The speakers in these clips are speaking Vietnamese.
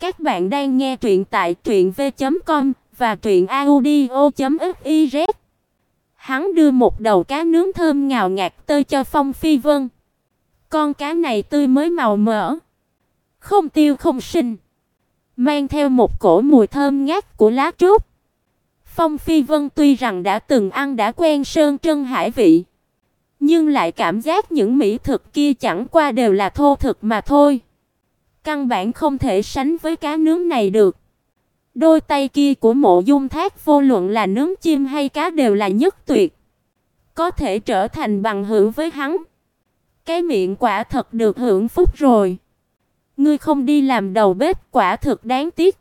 Các bạn đang nghe truyện tại truyệnv.com và truyệnaudio.fiz. Hắn đưa một đầu cá nướng thơm ngào ngạt tươi cho Phong Phi Vân. Con cá này tươi mới màu mỡ, không tiêu không sinh, mang theo một cổ mùi thơm ngát của lá trúc. Phong Phi Vân tuy rằng đã từng ăn đã quen sơn trân hải vị, nhưng lại cảm giác những mỹ thực kia chẳng qua đều là thô thực mà thôi. Căn bản không thể sánh với cá nướng này được. Đôi tay kia của Mộ Dung Thác vô luận là nướng chim hay cá đều là nhất tuyệt, có thể trở thành bằng hữu với hắn. Cái miệng quả thật được hưởng phúc rồi. Ngươi không đi làm đầu bếp quả thực đáng tiếc.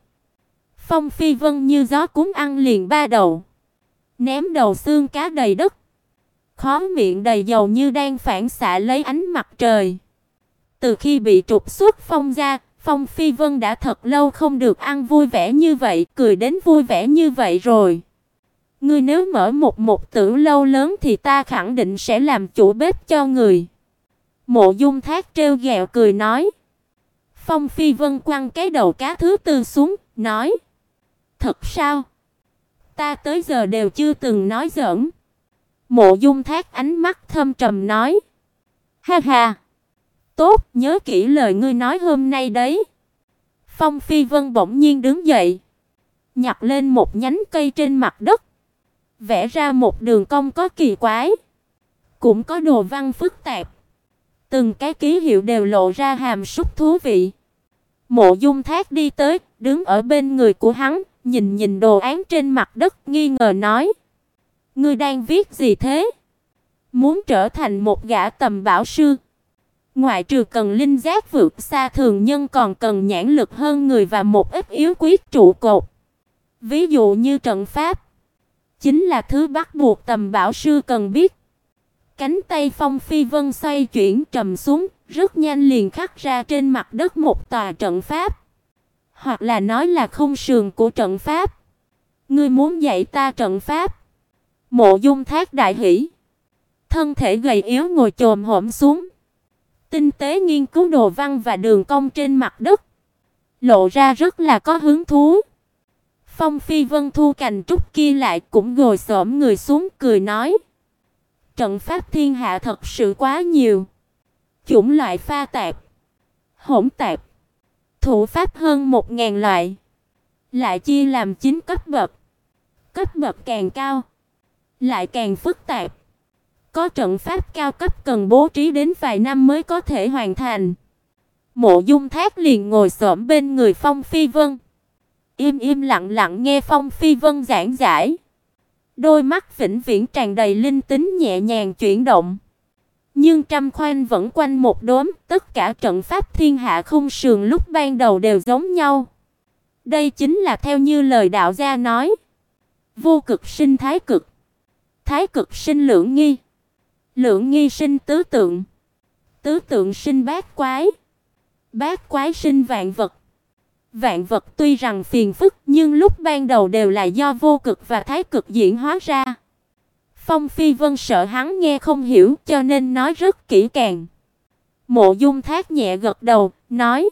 Phong Phi Vân như gió cuốn ăn liền ba đầu, ném đầu xương cá đầy đất. Khóe miệng đầy dầu như đang phản xạ lấy ánh mặt trời. Từ khi bị trục xuất Phong gia, Phong Phi Vân đã thật lâu không được ăn vui vẻ như vậy, cười đến vui vẻ như vậy rồi. Ngươi nếu mở một một tử lâu lớn thì ta khẳng định sẽ làm chủ bếp cho người. Mộ Dung Thác trêu ghẹo cười nói. Phong Phi Vân quăng cái đầu cá thứ tư xuống, nói: "Thật sao? Ta tới giờ đều chưa từng nói giỡn." Mộ Dung Thác ánh mắt thâm trầm nói: "Ha ha, tốt, nhớ kỹ lời ngươi nói hôm nay đấy." Phong Phi Vân bỗng nhiên đứng dậy, nhặt lên một nhánh cây trên mặt đất, vẽ ra một đường cong có kỳ quái, cũng có đồ văn phức tạp. Từng cái ký hiệu đều lộ ra hàm súc thú vị. Mộ Dung Thác đi tới, đứng ở bên người của hắn, nhìn nhìn đồ án trên mặt đất, nghi ngờ nói: "Ngươi đang viết gì thế?" Muốn trở thành một gã tầm bảo sư, ngoại trừ cần linh giác vượt xa thường nhân còn cần nhãn lực hơn người và một ít yếu quyết trụ cột. Ví dụ như trận pháp, chính là thứ bắt buộc tầm bảo sư cần biết. Cánh tay Phong Phi Vân xoay chuyển trầm xuống, rất nhanh liền khắc ra trên mặt đất một tòa trận pháp, hoặc là nói là khung sườn của trận pháp. Ngươi muốn dạy ta trận pháp? Mộ Dung Thác đại hỉ, thân thể gầy yếu ngồi chồm hổm xuống, tinh tế nghiên cứu đồ văn và đường cong trên mặt đất, lộ ra rất là có hứng thú. Phong Phi Vân thu cành trúc kia lại cũng ngồi xổm người xuống cười nói: Trận pháp thiên hạ thật sự quá nhiều. Chủng loại pha tạp, hỗn tạp, thủ pháp hơn một ngàn loại, lại chia làm 9 cấp bậc. Cấp bậc càng cao, lại càng phức tạp. Có trận pháp cao cấp cần bố trí đến vài năm mới có thể hoàn thành. Mộ Dung Thác liền ngồi xổm bên người Phong Phi Vân, im im lặng lặng nghe Phong Phi Vân giảng giải. Đôi mắt vĩnh viễn tràn đầy linh tính nhẹ nhàng chuyển động. Nhưng trăm khoanh vẫn quanh một đốm, tất cả trận pháp thiên hạ không sườn lúc ban đầu đều giống nhau. Đây chính là theo như lời đạo gia nói, vô cực sinh thái cực, thái cực sinh lưỡng nghi, lượng nghi sinh tứ tượng, tứ tượng sinh bát quái, bát quái sinh vạn vật. Vạn vật tuy rằng phiền phức, nhưng lúc ban đầu đều là do vô cực và thái cực diễn hóa ra. Phong Phi Vân sợ hắn nghe không hiểu, cho nên nói rất kỹ càng. Mộ Dung Thác nhẹ gật đầu, nói: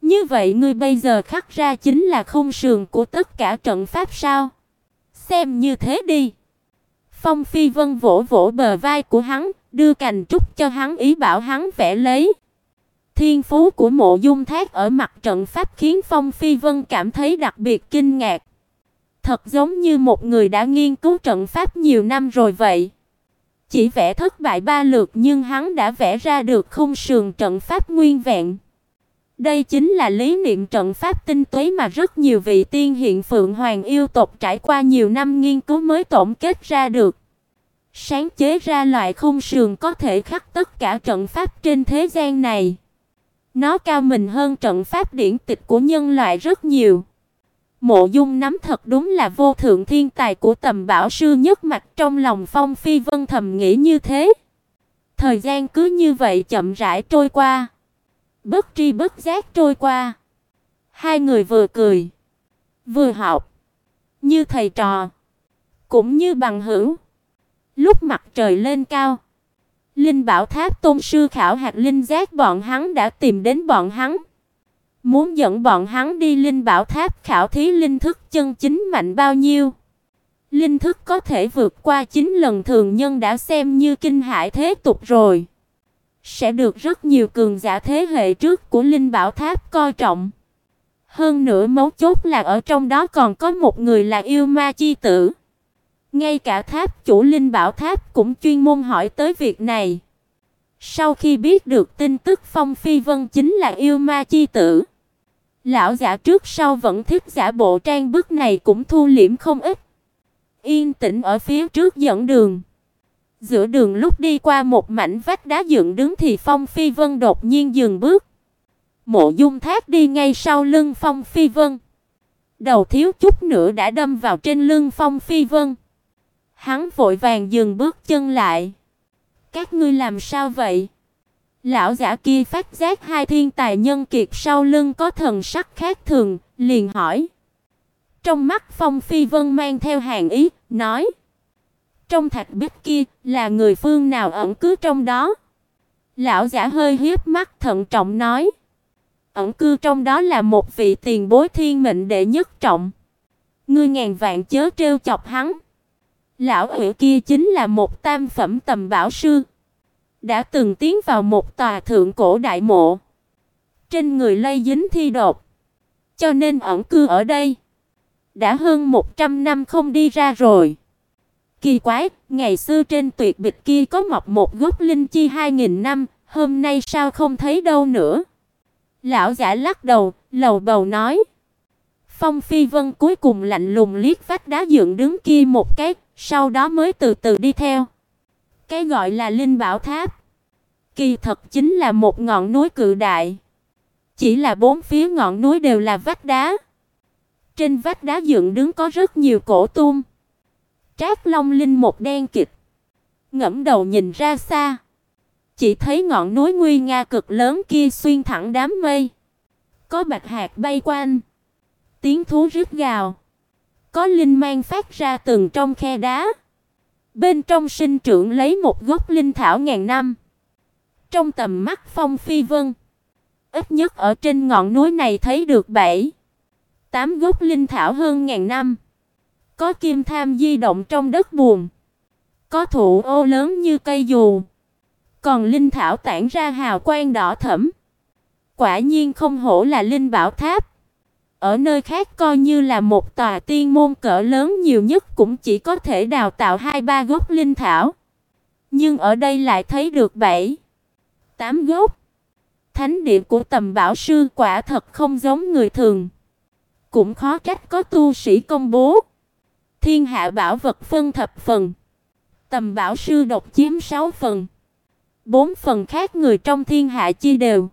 "Như vậy ngươi bây giờ khắc ra chính là không sườn của tất cả trận pháp sao? Xem như thế đi." Phong Phi Vân vỗ vỗ bờ vai của hắn, đưa cành trúc cho hắn ý bảo hắn vẽ lấy. Thiên phú của Mộ Dung Thác ở mặt trận pháp khiến Phong Phi Vân cảm thấy đặc biệt kinh ngạc. Thật giống như một người đã nghiên cứu trận pháp nhiều năm rồi vậy. Chỉ vẽ thất bại ba lượt nhưng hắn đã vẽ ra được khung sườn trận pháp nguyên vẹn. Đây chính là lý niệm trận pháp tinh túy mà rất nhiều vị tiên hiện phượng hoàng yêu tộc trải qua nhiều năm nghiên cứu mới tổng kết ra được. Sáng chế ra loại khung sườn có thể khắc tất cả trận pháp trên thế gian này. Nó cao mình hơn trận pháp điển tịch của nhân loại rất nhiều. Mộ Dung nắm thật đúng là vô thượng thiên tài của tầm bảo sư nhất mạch trong lòng Phong Phi Vân thầm nghĩ như thế. Thời gian cứ như vậy chậm rãi trôi qua, bất tri bất giác trôi qua. Hai người vừa cười, vừa học, như thầy trò, cũng như bằng hữu. Lúc mặt trời lên cao, Linh Bảo Tháp tôn sư khảo hạt linh giác bọn hắn đã tìm đến bọn hắn. muốn dẫn bọn hắn đi linh bảo tháp khảo thí linh thức chân chính mạnh bao nhiêu. Linh thức có thể vượt qua 9 lần thường nhân đã xem như kinh hải thế tục rồi. Sẽ được rất nhiều cường giả thế hệ trước của linh bảo tháp coi trọng. Hơn nữa mấu chốt là ở trong đó còn có một người là yêu ma chi tử. Ngay cả tháp chủ linh bảo tháp cũng chuyên môn hỏi tới việc này. Sau khi biết được tin tức Phong Phi Vân chính là yêu ma chi tử, lão giả trước sau vẫn thích giả bộ trang bức này cũng thu liễm không ít. Yên tĩnh ở phía trước dẫn đường. Giữa đường lúc đi qua một mảnh vách đá dựng đứng thì Phong Phi Vân đột nhiên dừng bước. Mộ Dung Thác đi ngay sau lưng Phong Phi Vân. Đầu thiếu chút nữa đã đâm vào trên lưng Phong Phi Vân. Hắn vội vàng dừng bước chân lại. Các ngươi làm sao vậy? Lão giả kia phát giác hai thiên tài nhân kiệt sau lưng có thần sắc khác thường, liền hỏi. Trong mắt Phong Phi Vân mang theo hàn ý, nói: "Trong thạch bích kia là người phương nào ẩn cư trong đó?" Lão giả hơi hiếp mắt thận trọng nói: "Ẩn cư trong đó là một vị tiền bối thiên mệnh đệ nhất trọng. Ngươi ngàn vạn chớ trêu chọc hắn." Lão ủy kia chính là một tam phẩm tầm bảo sư, đã từng tiến vào một tòa thượng cổ đại mộ. Trên người lây dính thi độc, cho nên ẩn cư ở đây. Đã hơn 100 năm không đi ra rồi. Kỳ quái, ngày xưa trên tuyệt bịch kia có mọc một gốc linh chi 2000 năm, hôm nay sao không thấy đâu nữa? Lão giả lắc đầu, lầu bầu nói. Phong Phi Vân cuối cùng lạnh lùng liếc vách đá dựng đứng kia một cái, sau đó mới từ từ đi theo. Cái gọi là Linh Bảo Tháp, kỳ thật chính là một ngọn núi cự đại. Chỉ là bốn phía ngọn núi đều là vách đá. Trên vách đá dựng đứng có rất nhiều cổ tum. Trác Long Linh một đen kịt, ngẫm đầu nhìn ra xa, chỉ thấy ngọn núi nguy nga cực lớn kia xuyên thẳng đám mây. Có bạch hạt bay quanh, tiếng thú rít gào. Có linh mang phát ra từng trong khe đá. Bên trong sinh trưởng lấy một gốc linh thảo ngàn năm. Trong tầm mắt Phong Phi Vân, ít nhất ở trên ngọn núi này thấy được bảy, tám gốc linh thảo hơn ngàn năm. Có kim tham di động trong đất buồn, có thụ ô lớn như cây dù, còn linh thảo tản ra hào quang đỏ thẫm. Quả nhiên không hổ là linh bảo tháp. Ở nơi khác coi như là một tòa tiên môn cỡ lớn nhiều nhất cũng chỉ có thể đào tạo hai ba gốc linh thảo. Nhưng ở đây lại thấy được bảy, tám gốc. Thánh địa của Tầm Bảo sư quả thật không giống người thường. Cũng khó trách có tu sĩ công bố. Thiên hạ bảo vật phân thập phần. Tầm Bảo sư độc chiếm 6 phần. Bốn phần khác người trong thiên hạ chia đều.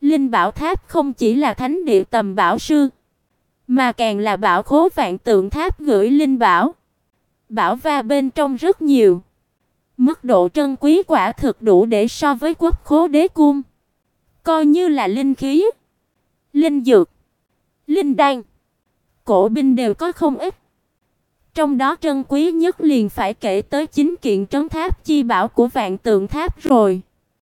Linh Bảo Tháp không chỉ là thánh địa tầm bảo sư, mà càng là bảo khố vạn tượng tháp gửi linh bảo. Bảo va bên trong rất nhiều. Mức độ trân quý quả thực đủ để so với quốc khố đế cung. Coi như là linh khí, linh dược, linh đan, cổ binh đều có không ít. Trong đó trân quý nhất liền phải kể tới chính kiện trấn tháp chi bảo của vạn tượng tháp rồi.